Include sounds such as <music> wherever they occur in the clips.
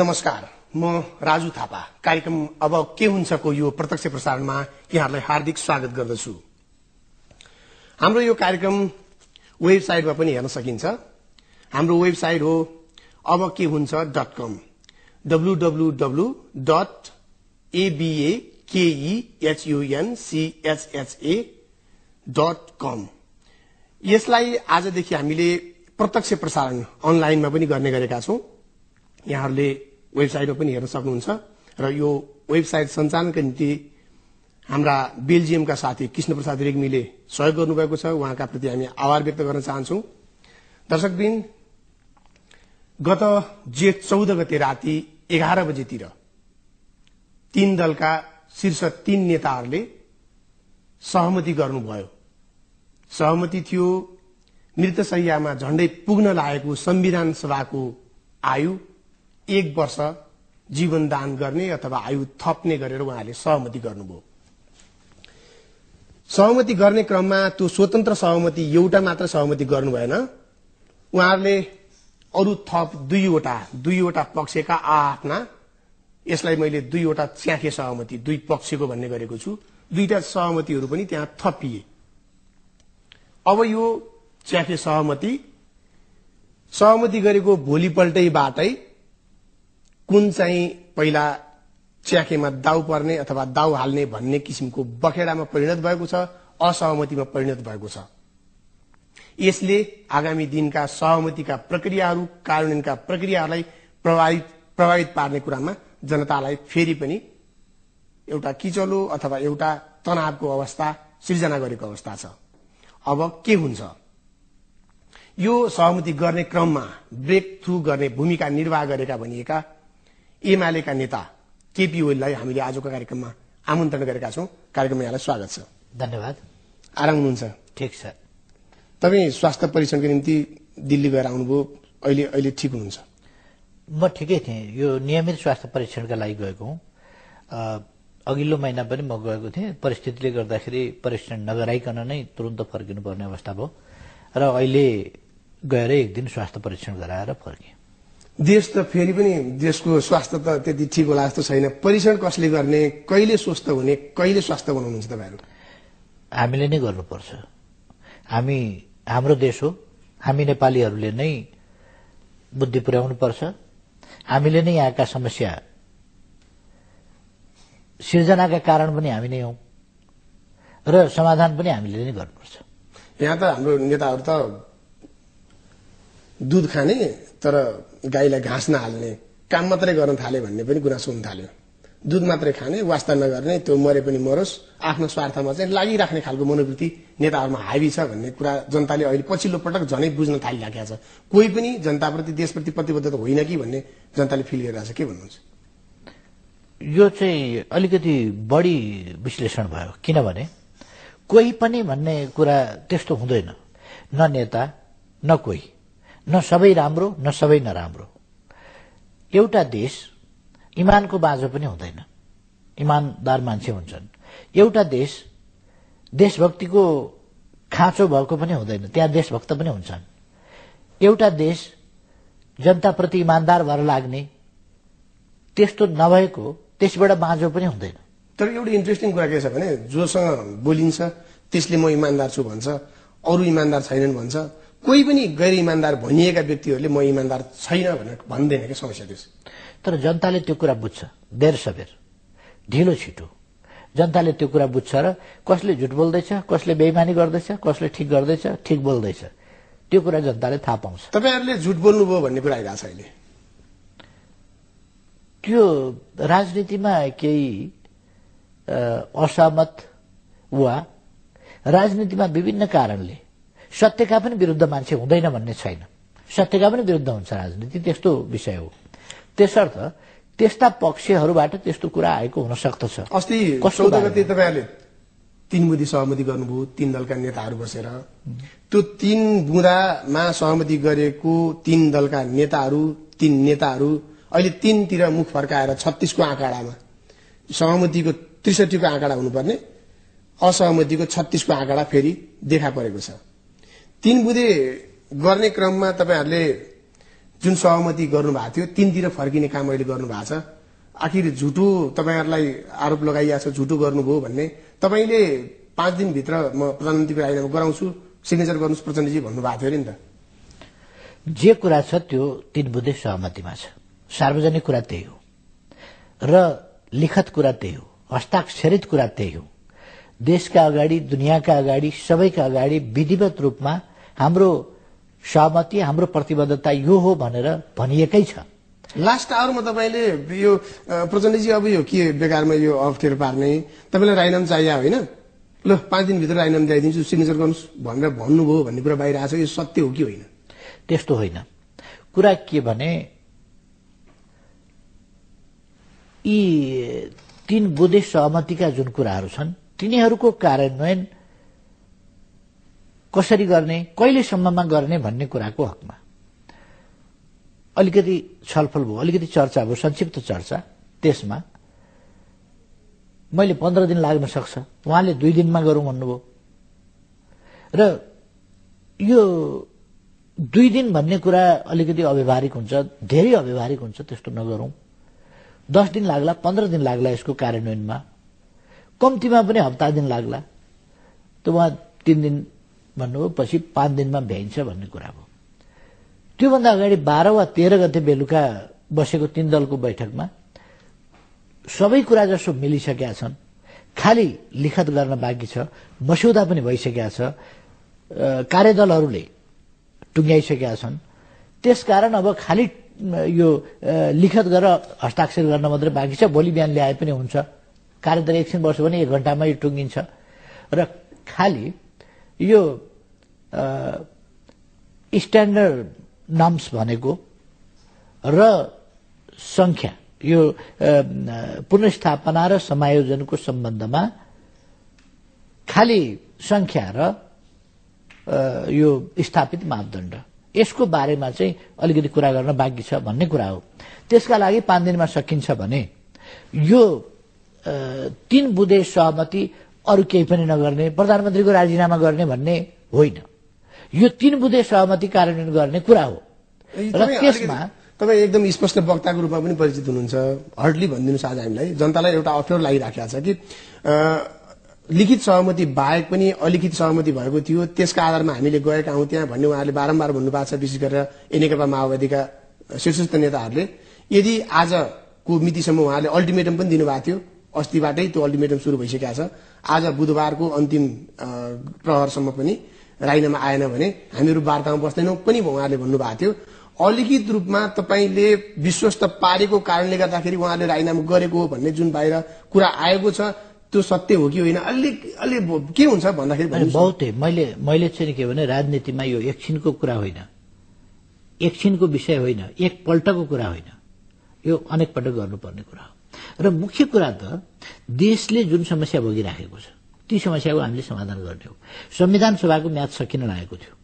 नमस्कार म राजु थापा। कार्यक्रम अब के हुन्छको यो प्रत्यक्ष प्रसारणमा यहाँहरूलाई हार्दिक स्वागत गर्दछु। हाम्रो यो कार्यक्रम वेबसाइटमा पनि हेर्न सकिन्छ। हाम्रो वेबसाइट हो अब के हुन्छ dot com W W W dot एबिएकेइएचयुएनसिएचएचए dot com. यसलाई आजदेखि हामीले प्रत्यक्ष प्रसारण अनलाइनमा पनि गर्ने गरेका छौं। यहाँहरूले वेबसाइटमा पनि हेर्न सक्नुहुन्छ र यो वेबसाइट सञ्चालनका निम्ति हाम्रा बेल्जियमका साथी कृष्ण प्रसाद रेग्मीले सहयोग गर्नुभएको छ। उहाँका प्रति हामी आभार व्यक्त गर्न चाहन्छौं। दर्शकबिन गत जेठ चौध गते राति एघार बजेतिर तीन दलका शीर्ष तीन नेताहरूले सहमति गर्नुभयो। सहमति थियो मृतशैयामा झण्डै पुग्न लागेको संविधान सभाको आयु एक वर्ष जीवन दान गर्ने अथवा आयु थप्ने गरेर उहाँले सहमति गर्नुभयो। सहमति गर्ने क्रममा त्यो स्वतन्त्र सहमति एउटा मात्र सहमति गर्नु भएन। उहाँहरूले अरू थप दुईवटा दुईवटा पक्षका आफ्ना यसलाई मैले दुईवटा च्याखे सहमति दुई पक्षको भन्ने गरेको छु। दुईटा सहमतिहरू पनि त्यहाँ थपिए। अब यो च्याखे सहमति सहमति गरेको भोलिपल्टैबाटै कुन चाहिँ पहिला च्याखेमा दाउ पर्ने अथवा दाउ हाल्ने भन्ने किसिमको बखेडामा परिणत भएको छ असहमतिमा परिणत भएको छ? यसले आगामी दिनका सहमतिका प्रक्रियाहरू कार्यान्वयनका प्रक्रियाहरूलाई प्रभावित प्रभावित पार्ने कुरामा जनतालाई फेरि पनि एउटा किचलो अथवा एउटा तनावको अवस्था सिर्जना गरेको अवस्था छ। अब के हुन्छ? यो सहमति गर्ने क्रममा ब्रेक थ्रु गर्ने भूमिका निर्वाह गरेका भनिएका एमालेका नेता केपी ओलीलाई हामीले आजको कार्यक्रममा आमन्त्रण गरेका छौं। कार्यक्रममा यहाँलाई स्वागत छ। धन्यवाद। आराम हुनुहुन्छ? ठिक छ। तपाईँ स्वास्थ्य परीक्षणको निम्ति दिल्ली गएर आउनुभयो। अहिले अहिले ठिक हुनुहुन्छ? म ठिकै थिएँ। यो नियमित स्वास्थ्य परीक्षणका लागि गएको हुँ। अघिल्लो महिना पनि म गएको थिएँ। परिस्थितिले गर्दाखेरि परीक्षण नगराइकन नै तुरन्त फर्किनु पर्ने अवस्था भयो। र अहिले गएर एक दिन स्वास्थ्य परीक्षण गराएर फर्केँ देश त फेरि पनि देशको स्वास्थ्य त त्यति ठिक होला जस्तो छैन। परीक्षण कसले गर्ने कहिले स्वस्थ हुने कहिले स्वास्थ्य बनाउनुहुन्छ तपाईँहरू? हामीले नै गर्नुपर्छ। हामी हाम्रो देश हो हामी नेपालीहरूले नै बुद्धि पुर्याउनुपर्छ हामीले नै यहाँका समस्या सिर्जनाका कारण पनि हामी नै हौ। र समाधान पनि हामीले नै गर्नुपर्छ। यहाँ त हाम्रो नेताहरू त दुध खाने तर गाईलाई घाँस नहाल्ने काम मात्रै गर्न थाले भन्ने पनि गुनासो हुन थाल्यो। दुध मात्रै खाने वास्ता नगर्ने त्यो मरे पनि मरोस् आफ्नो स्वार्थमा चाहिँ लागिराख्ने खालको मनोवृत्ति नेताहरूमा हावी छ भन्ने कुरा जनताले अहिले पछिल्लो पटक झनै बुझ्न थालिराखेका छ। कोही पनि जनताप्रति देशप्रति प्रतिबद्धता होइन कि भन्ने जनताले फिल गरिरहेको छ के भन्नुहुन्छ? यो चाहिँ अलिकति बढी विश्लेषण भयो। किनभने कोही पनि भन्ने कुरा त्यस्तो हुँदैन। न नेता न कोही। न सबै राम्रो न सबै नराम्रो। एउटा देश इमानको बाँझो पनि हुँदैन। इमानदार मान्छे हुन्छन्। एउटा देश देशभक्तिको खाँचो भएको पनि हुँदैन। त्यहाँ देशभक्त पनि हुन्छन्। एउटा देश जनताप्रति इमान्दार भएर लाग्ने त्यस्तो नभएको त्यसबाट बाँझो पनि हुँदैन। तर एउटा इन्ट्रेस्टिङ कुरा के छ भने जोसँग बोलिन्छ त्यसले म इमान्दार छु भन्छ अरू इमान्दार छैनन् भन्छ कोही पनि गैर इमान्दार भनिएका व्यक्तिहरूले म इमान्दार छैन भनेर भन्दैन क्या समस्या त्यस तर जनताले त्यो कुरा बुझ्छ। देर सबेर ढिलो छिटो। जनताले त्यो कुरा बुझ्छ र कसले झुट बोल्दैछ कसले बेइमानी गर्दैछ कसले ठिक गर्दैछ ठिक बोल्दैछ। त्यो कुरा जनताले थाहा पाउँछ। तपाईँहरूले झुट बोल्नुभयो भन्ने कुरा आइरहेको छ अहिले। त्यो राजनीतिमा केही असहमत वा राजनीतिमा विभिन्न कारणले सत्यका पनि विरुद्ध मान्छे हुँदैन भन्ने छैन। सत्यका पनि विरुद्ध हुन्छ राजनीति त्यस्तो विषय हो। त्यसर्थ त्यस्ता पक्षहरूबाट त्यस्तो कुरा आएको हुन सक्दछ। अस्ति चौध? गते तपाईँहरूले तीन बुँदी सहमति गर्नुभयो तीन दलका नेताहरू बसेर। त्यो तीन बुँदामा सहमति गरेको तीन दलका नेताहरू तीन नेताहरू अहिले तीनतिर मुख फर्काएर छत्तीसको आँकडामा सहमतिको त्रिसठीको आँकडा हुनुपर्ने असहमतिको छत्तीसको आँकडा फेरि देखा परेको छ। तीन बुँदे गर्ने क्रममा तपाईँहरूले जुन सहमति गर्नुभएको थियो तिनतिर फर्किने काम अहिले गर्नुभएको छ। आखिर झुटो तपाईँहरूलाई आरोप लगाइएको छ झुटो गर्नुभयो भन्ने। तपाईँले पाँच दिनभित्र म प्रधानमन्त्रीको राजीनामा गराउँछु सिग्नेचर गर्नुहोस् प्रचण्डजी भन्नुभएको थियो नि त। जे कुरा छ त्यो तीन बुधे सहमतिमा छ। सार्वजनिक कुरा त्यही हो। र लिखत कुरा त्यही हो। हस्ताक्षरित कुरा त्यही हो। देशका अगाडि दुनियाँका अगाडि सबैका अगाडि विधिवत रूपमा हाम्रो सहमति हाम्रो प्रतिबद्धता यो हो भनेर भनिएकै छ। लास्ट आवरमा तपाईँले यो प्रचण्डजी अब यो के बेकारमा यो अप्ठ्यारो पार्ने? तपाईँलाई राइनाम चाहियो होइन? ल पाँच दिनभित्र राइनाम ल्याइदिन्छु सिग्नेचर गर्नुहोस् भनेर भन्नुभयो भन्ने कुरा बाहिर आएको छ यो सत्य हो कि होइन? त्यस्तो होइन। कुरा के भने यी तीन बुधे सहमतिका जुन कुराहरू छन् तिनीहरूको कार्यान्वयन कसरी गर्ने कहिलेसम्ममा गर्ने भन्ने कुराको हकमा। अलिकति छलफल भयो अलिकति चर्चा भयो संक्षिप्त चर्चा त्यसमा मैले पन्ध्र दिन लाग्न सक्छ। उहाँले दुई दिनमा गरौँ भन्नुभयो। र यो दुई दिन भन्ने कुरा अलिकति अव्यवहारिक हुन्छ धेरै अव्यवहारिक हुन्छ त्यस्तो नगरौं। दस दिन लाग्ला पन्ध्र दिन लाग्ला यसको कार्यान्वयनमा। कम्तीमा पनि हप्ता दिन लाग्ला। त उहाँ तिन दिन भन्नुभयो पछि पाँच दिनमा भ्याइन्छ भन्ने कुरा भयो। त्योभन्दा अगाडि बाह्र वा तेह्र गते बेलुका बसेको तीन दलको बैठकमा सबै कुरा जसो मिलिसकेका छन् खालि लिखत गर्न बाँकी छ मस्यौदा पनि भइसकेका छ कार्यदलहरूले टुङ्ग्याइसकेका छन्। त्यसकारण अब खालि यो लिखत गरेर हस्ताक्षर गर्न मात्रै बाँकी छ भोलि बिहान ल्याए पनि हुन्छ। कार्यदल एकछिन बस्यो भने एक घन्टामा यो टुङ्गिन्छ। र खालि यो स्ट्यान्डर्ड नर्म्स भनेको र संख्या यो अ, पुनर्स्थापना र समायोजनको सम्बन्धमा खालि संख्या र यो स्थापित मापदण्ड। यसको बारेमा चाहिँ अलिकति कुरा गर्न बाँकी छ भन्ने कुरा हो। त्यसका लागि पाँच दिनमा सकिन्छ भने यो तीन बुधे सहमति अरू केही पनि नगर्ने प्रधानमन्त्रीको राजीनामा गर्ने भन्ने होइन। यो तीन बुधे सहमति कार्यान्वयन गर्ने कुरा हो। र तपाईँ त्यसमा तपाईँ एकदम स्पष्ट वक्ताको रूपमा पनि परिचित हुनुहुन्छ। हर्डली भनिदिनुहोस् आज हामीलाई। जनतालाई एउटा अप्ठ्यारो लागिराखेको छ कि लिखित सहमति बाहेक पनि अलिखित सहमति भएको थियो। त्यसका आधारमा हामीले गएका हौँ त्यहाँ भन्ने उहाँहरूले बारम्बार भन्नुभएको छ। विशेष गरेर नेकपा माओवादीका शीर्षस्थ नेताहरूले। यदि आजको मितिसम्म उहाँले अल्टिमेटम पनि दिनुभएको थियो अस्तिबाटै त्यो अल्टिमेटम सुरु भइसकेको छ। आज बुधबारको अन्तिम प्रहरसम्म पनि राइनामा आएन भने हामीहरू वार्तामा बस्दैनौँ पनि उहाँले भन्नुभएको थियो। अलिखित रूपमा तपाईँले विश्वस्त पारेको कारणले गर्दाखेरि उहाँले राजीनामा गरेको हो भन्ने जुन बाहिर कुरा आएको छ त्यो सत्य हो कि होइन? अलिक अलि के हुन्छ भन्दाखेरि। बहुतै मैले मैले चाहिँ के भने राजनीतिमा यो एकछिनको कुरा होइन। एकछिनको विषय होइन एकपल्टको कुरा होइन। यो अनेक पटक गर्नुपर्ने कुरा हो। र मुख्य कुरा त देशले जुन समस्या भोगिराखेको छ ती समस्याको हामीले समाधान गर्ने हो संविधान सभाको म्याद सकिन लागेको थियो।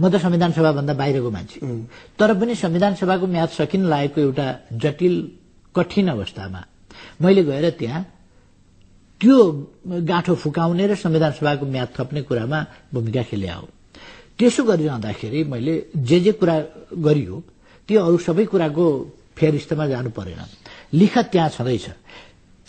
म त संविधान सभाभन्दा बाहिरको मान्छे। तर पनि संविधान सभाको म्याद सकिन लागेको एउटा जटिल कठिन अवस्थामा मैले गएर त्यहाँ त्यो गाँठो फुकाउने र संविधान सभाको म्याद थप्ने कुरामा भूमिका खेले हो। त्यसो गरिरहँदाखेरि मैले जे जे कुरा गरियो त्यो अरू सबै कुराको फेरिस्तमा जानु परेन। लिखत त्यहाँ छँदैछ।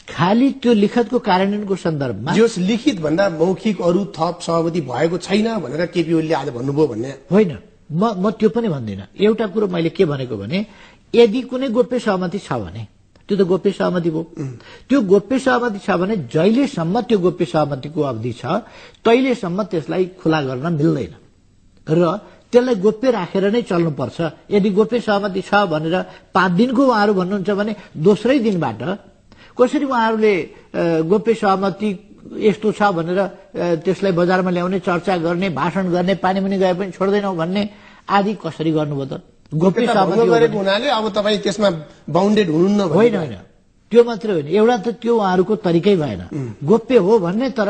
खालि त्यो लिखतको कार्यान्वयनको सन्दर्भमा जस लिखित भन्दा मौखिक अरू थप सहमति भएको छैन भनेर केपी ओलीले आज भन्नुभयो भन्ने। होइन। म म त्यो पनि भन्दिनँ। एउटा कुरो मैले के भनेको भने यदि कुनै गोप्य सहमति छ भने त्यो त गोप्य सहमति भयो त्यो गोप्य सहमति छ भने जहिलेसम्म त्यो गोप्य सहमतिको अवधि छ तहिलेसम्म त्यसलाई खुला गर्न मिल्दैन। र त्यसलाई गोप्य राखेर नै चल्नुपर्छ। यदि गोप्य सहमति छ भनेर पाँच दिनको उहाँहरू भन्नुहुन्छ भने दोस्रै दिनबाट कसरी उहाँहरूले गोप्य सहमति यस्तो छ भनेर त्यसलाई बजारमा ल्याउने चर्चा गर्ने भाषण गर्ने पानी मुनि गए पनि छोड्दैनौ भन्ने आदि कसरी गर्नुभयो त? गोप्य सहमति हुनाले अब तपाईँ त्यसमा बााउन्डेड हुनुहुन्न होइन होइन। त्यो मात्रै होइन। एउटा त त्यो उहाँहरूको तरिकै भएन। गोप्य हो भन्ने तर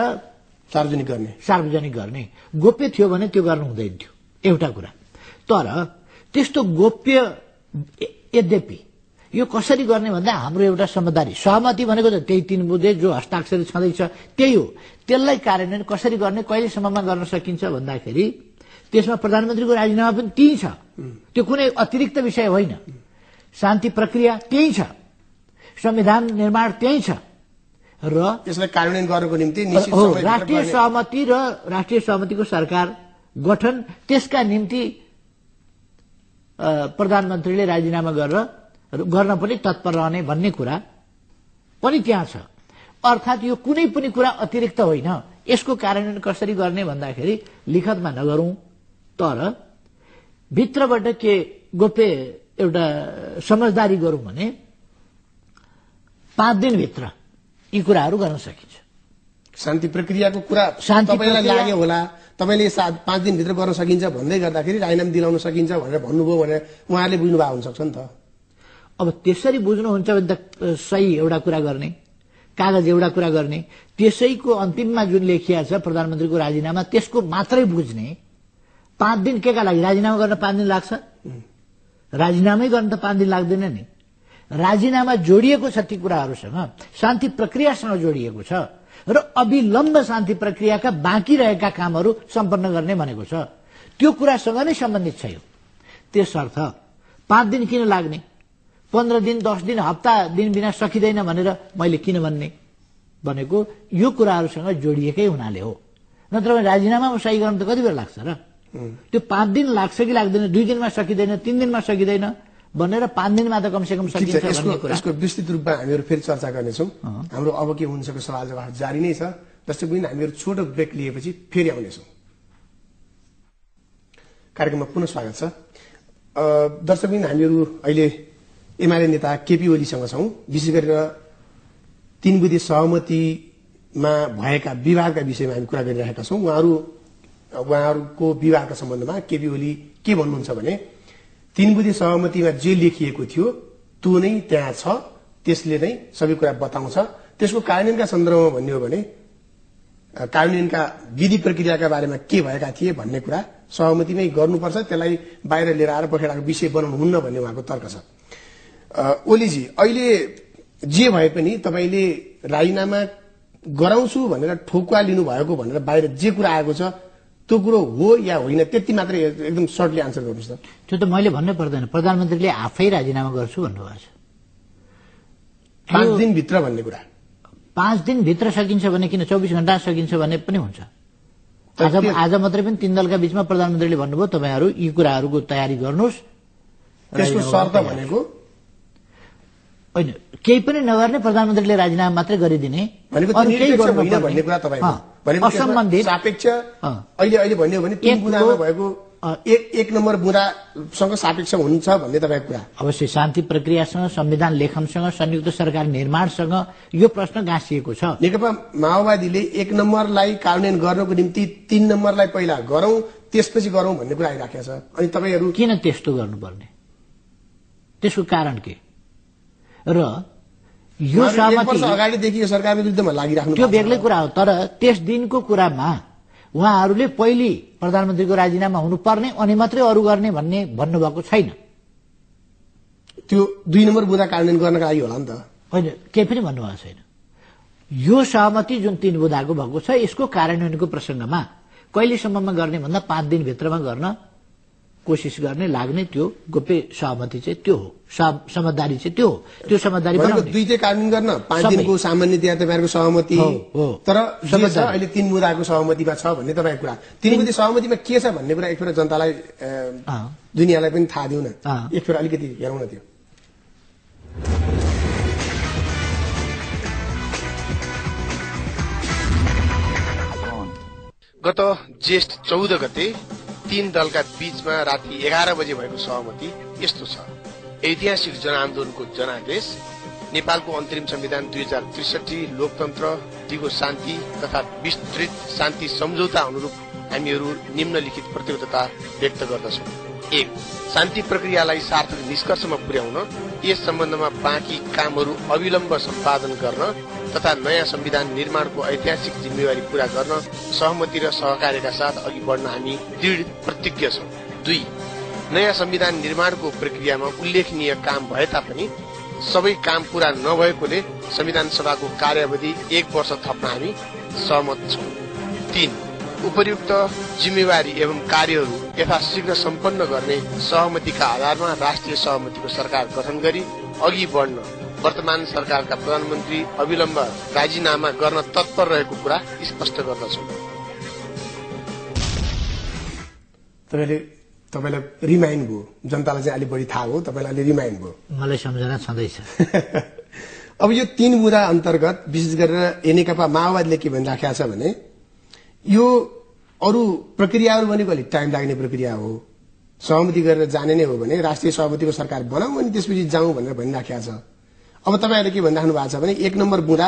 सार्वजनिक गर्ने। सार्वजनिक गर्ने। गोप्य थियो भने त्यो गर्नु हुँदैन थियो। एउटा कुरा। तर त्यस्तो गोप्य यद्यपि यो कसरी गर्ने भन्दा हाम्रो एउटा समझदारी सहमति भनेको त त्यही तीन बुझे जो हस्ताक्षर छँदैछ त्यही हो। त्यसलाई कार्यान्वयन कसरी गर्ने कहिलेसम्ममा गर्न सकिन्छ भन्दाखेरि त्यसमा प्रधानमन्त्रीको राजीनामा पनि त्यही छ। त्यो कुनै अतिरिक्त विषय होइन। शान्ति प्रक्रिया त्यही छ। संविधान निर्माण त्यही छ। र यसलाई कार्यान्वयन गर्नको निम्ति राष्ट्रिय सहमति र राष्ट्रिय सहमतिको सरकार गठन त्यसका निम्ति प्रधानमन्त्रीले राजीनामा गरेर गर्न पनि तत्पर रहने भन्ने कुरा पनि त्यहाँ छ। अर्थात् यो कुनै पनि कुरा अतिरिक्त होइन। यसको कार्यान्वयन कसरी गर्ने भन्दाखेरि लिखतमा नगरौं तर भित्रबाट के गोप्य एउटा समझदारी गरौं भने पाँच दिनभित्र यी कुराहरू गर्न सकिन्छ। शान्ति प्रक्रियाको कुरा तपाईँलाई लाग्यो होला। तपाईँले सात पाँच दिनभित्र गर्न सकिन्छ भन्दै गर्दाखेरि राजीनामा दिलाउन सकिन्छ भनेर भन्नुभयो भनेर उहाँहरूले बुझ्नु भएको हुनसक्छ नि त। अब त्यसरी बुझ्नुहुन्छ भने त सही एउटा कुरा गर्ने कागज एउटा कुरा गर्ने त्यसैको अन्तिममा जुन लेखिया छ प्रधानमन्त्रीको राजीनामा त्यसको मात्रै बुझ्ने पाँच दिन के का लागि राजीनामा गर्न पाँच दिन लाग्छ? राजीनामै गर्न त पाँच दिन लाग्दैन नि। राजीनामा जोडिएको छ ती कुराहरूसँग शान्ति प्रक्रियासँग जोडिएको छ। र अविलम्ब शान्ति प्रक्रियाका बाँकी रहेका कामहरू सम्पन्न गर्ने भनेको छ। त्यो कुरासँग नै सम्बन्धित छ यो। त्यसर्थ पाँच दिन किन लाग्ने? पन्ध्र दिन दस दिन हप्ता दिन बिना सकिँदैन भनेर मैले किन भन्ने? भनेको यो कुराहरूसँग जोडिएकै हुनाले हो। नत्र भने राजीनामामा सही गर्नु त कति बेर लाग्छ र? त्यो पाँच दिन लाग्छ कि लाग्दैन दुई दिनमा सकिँदैन तिन दिनमा सकिँदैन भनेर पाँच दिनमा त छ सकिन्छ यसको विस्तृत रूपमा हामीहरू फेरि चर्चा गर्नेछौँ। हाम्रो अब के हुन्छको सवाल जवाफ जारी नै छ। दर्शक बिन हामीहरू छोटो ब्रेक लिएपछि फेरि आउनेछौँ। कार्यक्रममा पुनः स्वागत छ। अ, दर्शकबिन हामीहरू अहिले एमाले नेता केपी ओलीसँग छौँ। विशेष गरेर तीन बुधे सहमतिमा भएका विवादका विषयमा हामी कुरा गरिरहेका छौँ। उहाँहरू उहाँहरूको विवादका सम्बन्धमा केपी ओली के भन्नुहुन्छ भने तीन बुधे सहमतिमा जे लेखिएको थियो त्यो नै त्यहाँ छ त्यसले नै सबै कुरा बताउँछ। त्यसको कार्यान्वयनका सन्दर्भमा भन्ने हो भने कार्यान्वयनका विधि प्रक्रियाका बारेमा के भएका थिए भन्ने कुरा सहमतिमै गर्नुपर्छ त्यसलाई बाहिर लिएर आएर पखेडाको विषय बनाउनु हुन्न भन्ने उहाँको तर्क छ। ओलीजी अहिले जे भए पनि तपाईँले राजीनामा गराउँछु भनेर ठोकुवा लिनुभएको भनेर बाहिर जे कुरा आएको छ त्यो कुरो हो या होइन त्यति मात्रै एकदम सर्टली आन्सर गर्नुहोस् त। त्यो त मैले भन्नै पर्दैन। प्रधानमन्त्रीले आफै राजीनामा गर्छु भन्नुभएको छ। पाँच दिनभित्र भन्ने कुरा। पाँच दिनभित्र सकिन्छ भने किन? चौबिस घण्टा सकिन्छ भने पनि हुन्छ। आज आज मात्रै पनि तीन दलका बीचमा प्रधानमन्त्रीले भन्नुभयो तपाईँहरू यी कुराहरूको तयारी गर्नुहोस्। त्यसको शर्त। भनेको? होइन। केही पनि नगर्ने प्रधानमन्त्रीले राजीनामा मात्रै गरिदिने। भन्ने कुरा सापेक्ष। अहिले अहिले भन्यो भने तिन बुँदामा भएको। एक एक नम्बर बुँदासँग सापेक्ष हुन्छ भन्ने तपाईँको कुरा। अवश्य शान्ति प्रक्रियासँग संविधान लेखनसँग संयुक्त सरकार निर्माणसँग यो प्रश्न गाँसिएको छ। नेकपा माओवादीले एक नम्बरलाई कार्यान्वयन गर्नको निम्ति तीन नम्बरलाई पहिला गरौं त्यसपछि गरौं भन्ने कुरा आइराखेको छ। अनि तपाईँहरू किन त्यस्तो गर्नुपर्ने? त्यसको कारण के? र यो सहमति अगाडिदेखि यो सरकारको विरुद्धमा लागिराख्नु त्यो। बेग्लै कुरा हो तर त्यस दिनको कुरामा उहाँहरूले पहिले प्रधानमन्त्रीको राजीनामा हुनुपर्ने अनि मात्रै अरू गर्ने भन्ने भन्नुभएको छैन। त्यो दुई नम्बर बुँदा कार्यान्वयन गर्नका लागि होला नि त। होइन केही पनि भन्नुभएको छैन। यो सहमति जुन तीन बुधाको भएको छ यसको कार्यान्वयनको प्रसङ्गमा कहिलेसम्ममा गर्ने भन्दा पाँच दिनभित्रमा गर्न कोसिस गर्ने लाग्ने त्यो गोप्य सहमति चाहिँ त्यो हो समझदारी चाहिँ त्यो हो त्यो समझदारी दुईटै कार्यान्वयन गर्न पाँच। दिनको सामान्य तपाईँहरूको सहमति हो, हो। तर। अहिले तीन बुँदाको सहमतिमा छ भन्ने तपाईँको कुरा तीन बुँदे सहमतिमा के छ भन्ने कुरा एकपल्ट जनतालाई। दुनियाँलाई पनि थाहा दिउँ न। एकपल्ट अलिकति हेरौँ न त्यो गत ज्येष्ठ चौध गते तीन दलका बीचमा राति एघार बजे भएको सहमति यस्तो छ। ऐतिहासिक जनआन्दोलनको जनादेश नेपालको अन्तरिम संविधान दुई हजार त्रिसठी लोकतन्त्र दिगो शान्ति तथा विस्तृत शान्ति सम्झौता अनुरूप हामीहरू निम्नलिखित प्रतिबद्धता व्यक्त गर्दछौँ। एक शान्ति प्रक्रियालाई सार्थक निष्कर्षमा पुर्याउन यस सम्बन्धमा बाँकी कामहरू अविलम्ब सम्पादन गर्न तथा नयाँ संविधान निर्माणको ऐतिहासिक जिम्मेवारी पूरा गर्न सहमति र सहकार्यका साथ अघि बढ्न हामी दृढ प्रतिज्ञ छौँ। दुई नयाँ संविधान निर्माणको प्रक्रियामा उल्लेखनीय काम भए तापनि सबै काम पूरा नभएकोले संविधान सभाको कार्यावधि एक वर्ष थप्न हामी सहमत छौँ। तीन उपयुक्त जिम्मेवारी एवं कार्यहरू यथाशीघ्र सम्पन्न गर्ने सहमतिका आधारमा राष्ट्रिय सहमतिको सरकार गठन गरी अघि बढ्न वर्तमान सरकारका प्रधानमन्त्री अविलम्ब राजीनामा गर्न तत्पर रहेको कुरा स्पष्ट गर्दछौ। तपाईँले तपाईँलाई रिमाइन्ड भयो। जनतालाई चाहिँ अलिक बढी थाहा हो तपाईँलाई अलिक रिमाइन्ड भयो। मलाई सम्झना छँदैछ। <laughs> अब यो तीन बुँदा अन्तर्गत विशेष गरेर नेकपा माओवादीले के भनिराखेका छ भने यो अरू प्रक्रियाहरू भनेको अलिक टाइम लाग्ने प्रक्रिया हो। सहमति गरेर जाने नै हो भने राष्ट्रिय सहमतिको सरकार बनाऊ अनि त्यसपछि जाउँ भनेर भनिराखेका छ। अब तपाईँहरूले के भनिराख्नु भएको छ भने एक नम्बर बुँदा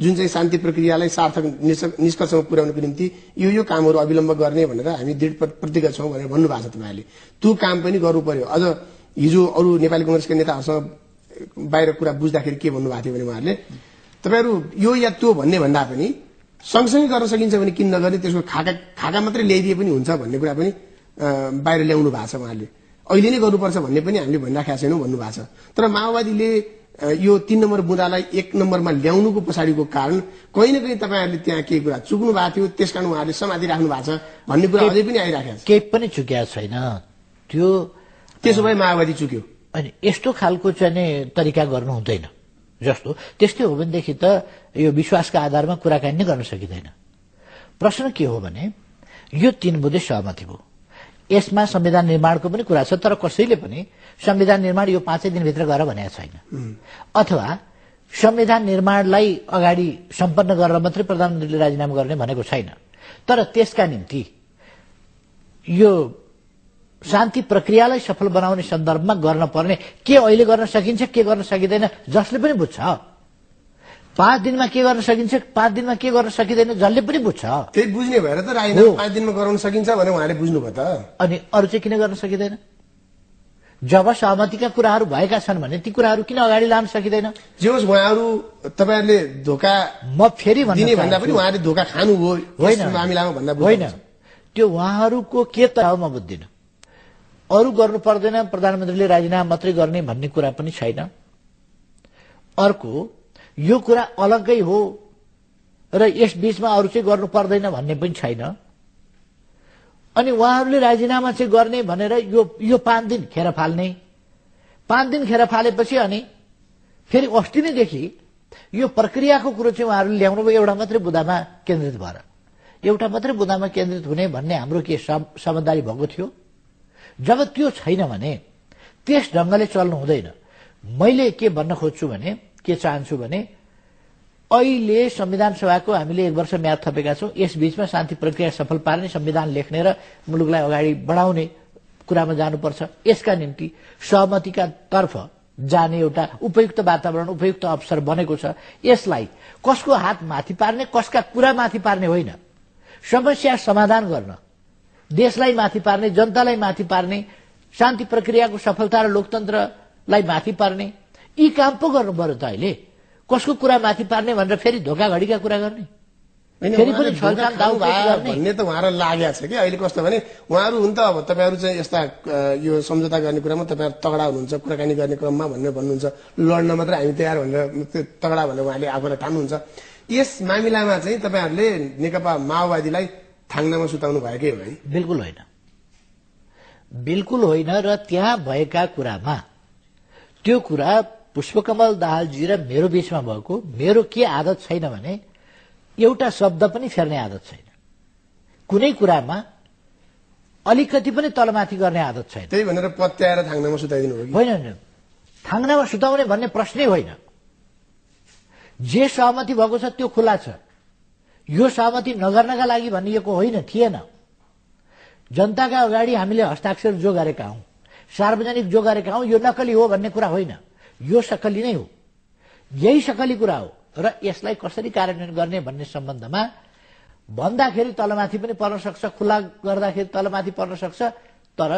जुन चाहिँ शान्ति प्रक्रियालाई सार्थक निष्क- निष्कर्षमा पुर्याउनको निम्ति यो यो कामहरू अविलम्ब गर्ने भनेर हामी दृढ प्र- प्रतिज्ञ छौँ भनेर भन्नुभएको छ तपाईँहरूले। त्यो काम पनि गर्नु पर्यो। अझ हिजो अरू नेपाली कंग्रेसका नेताहरूसँग बाहिर कुरा बुझ्दाखेरि के भन्नुभएको थियो भने उहाँहरूले तपाईँहरू यो या त्यो भन्ने भन्दा पनि सँगसँगै गर्न सकिन्छ भने किन नगर्ने त्यसको खाका खाका मात्रै ल्याइदिए पनि हुन्छ भन्ने कुरा पनि बाहिर ल्याउनु भएको छ उहाँहरूले। अहिले नै गर्नुपर्छ भन्ने पनि हामीले भनिराखेका छैनौँ भन्नुभएको छ। तर माओवादीले यो तीन नम्बर बुँदालाई एक नम्बरमा ल्याउनुको पछाडिको कारण कहीँ न कहीँ तपाईँहरूले त्यहाँ केही कुरा चुक्नु भएको थियो त्यस कारण उहाँहरूले समातिराख्नु भएको छ भन्ने कुरा अझै पनि आइराखेको छ। केही पनि चुकिया छैन। त्यो त्यसो भए माओवादी चुक्यो। अनि यस्तो खालको चाहिँ नि तरिका गर्नु हुँदैन। जस्तो त्यस्तै हो भनेदेखि त यो विश्वासका आधारमा कुराकानी नै गर्न सकिँदैन। प्रश्न के हो भने यो तीन बुधे सहमति भयो। यसमा संविधान निर्माणको पनि कुरा छ तर कसैले पनि संविधान निर्माण यो पाँचै दिनभित्र गर भनेको छैन। अथवा संविधान निर्माणलाई अगाडि सम्पन्न गरेर मात्रै प्रधानमन्त्रीले राजीनामा गर्ने भनेको छैन। तर त्यसका निम्ति यो शान्ति प्रक्रियालाई सफल बनाउने सन्दर्भमा गर्न पर्ने के अहिले गर्न सकिन्छ के गर्न सकिँदैन जसले पनि बुझ्छ। पाँच दिनमा के गर्न सकिन्छ? पाँच दिनमा के गर्न सकिँदैन? जसले पनि बुझ्छ। त्यही बुझ्ने भएर त हो। पाँच दिनमा गराउन सकिन्छ भनेर उहाँले बुझ्नुभयो त। अनि अरू चाहिँ किन गर्न सकिँदैन? जब सहमतिका कुराहरू भएका छन् भने ती कुराहरू किन अगाडि लान सकिँदैन? जे होस् उहाँहरू तपाईँहरूले धोका म फेरि भन्न भन्दा। पनि उहाँले धोका खानुभयो होइन। यस मामिलामा भन्दा होइन। त्यो उहाँहरूको के त हो म बुझ्दिनँ। अरू गर्नु पर्दैन। प्रधानमन्त्रीले राजीनामा मात्रै गर्ने भन्ने कुरा पनि छैन। अर्को यो कुरा अलग्गै हो र यस बीचमा अरू चाहिँ गर्नु पर्दैन भन्ने पनि छैन। अनि उहाँहरूले राजीनामा चाहिँ गर्ने भनेर यो यो पाँच दिन खेर फाल्ने। पाँच दिन खेर फालेपछि अनि फेरि अस्ति नैदेखि यो प्रक्रियाको कुरो चाहिँ उहाँहरूले ल्याउनु भयो एउटा मात्रै बुदामा केन्द्रित भएर। एउटा मात्रै बुदामा केन्द्रित हुने भन्ने हाम्रो के सम- समझदारी भएको थियो। जब त्यो छैन भने त्यस ढङ्गले चल्नु हुँदैन। मैले के भन्न खोज्छु भने के चाहन्छु भने अहिले संविधान सभाको हामीले एक वर्ष म्याद थपेका छौँ। यस बीचमा शान्ति प्रक्रिया सफल पार्ने संविधान लेख्ने र मुलुकलाई अगाडि बढाउने कुरामा जानुपर्छ। यसका निम्ति सहमतिका तर्फ जाने एउटा उपयुक्त वातावरण उपयुक्त अवसर बनेको छ। यसलाई कसको हात माथि पार्ने कसका कुरा माथि पार्ने होइन। समस्या समाधान गर्न देशलाई माथि पार्ने जनतालाई माथि पार्ने शान्ति प्रक्रियाको सफलता र लोकतन्त्रलाई माथि पार्ने यी काम पो गर्नु पर्यो त अहिले? कसको कुरा माथि पार्ने भनेर फेरि धोकाघडीका कुरा गर्ने? धोका दाउपेच खानुभयो गर्ने। भन्ने त उहाँलाई लागेको छ कि? अहिले कस्तो भने उहाँहरू हुन् त अब तपाईँहरू चाहिँ यस्ता यो सम्झौता गर्ने कुरामा तपाईँहरू तगडा हुनुहुन्छ कुराकानी गर्ने क्रममा भनेर भन्नुहुन्छ। लड्न मात्रै हामी तयार भनेर तगडा भनेर उहाँले आफूलाई ठान्नुहुन्छ। यस मामिलामा चाहिँ तपाईँहरूले नेकपा माओवादीलाई थाङ्नामा सुताउनु भएकै हो है? बिल्कुल होइन। बिल्कुल होइन र त्यहाँ भएका कुरामा त्यो कुरा पुष्पकमल दाहालजी र मेरो बीचमा भएको मेरो के आदत छैन भने एउटा शब्द पनि फेर्ने आदत छैन। कुनै कुरामा अलिकति पनि तलमाथि गर्ने आदत छैन। त्यही भनेर पत्याएर थाङ्नामा सुताइदिनु हो होइन होइन। थाङ्नामा सुताउने भन्ने प्रश्नै होइन। जे सहमति भएको छ त्यो खुला छ। यो सहमति नगर्नका लागि भनिएको होइन थिएन। जनताका अगाडि हामीले हस्ताक्षर जो गरेका हौं सार्वजनिक जो गरेका हौं यो नकली हो भन्ने कुरा होइन। यो सकली नै हो। यही सकली कुरा हो। र यसलाई कसरी कार्यान्वयन गर्ने भन्ने सम्बन्धमा भन्दाखेरि तलमाथि पनि पर्न सक्छ खुला गर्दाखेरि तलमाथि पर्न सक्छ तर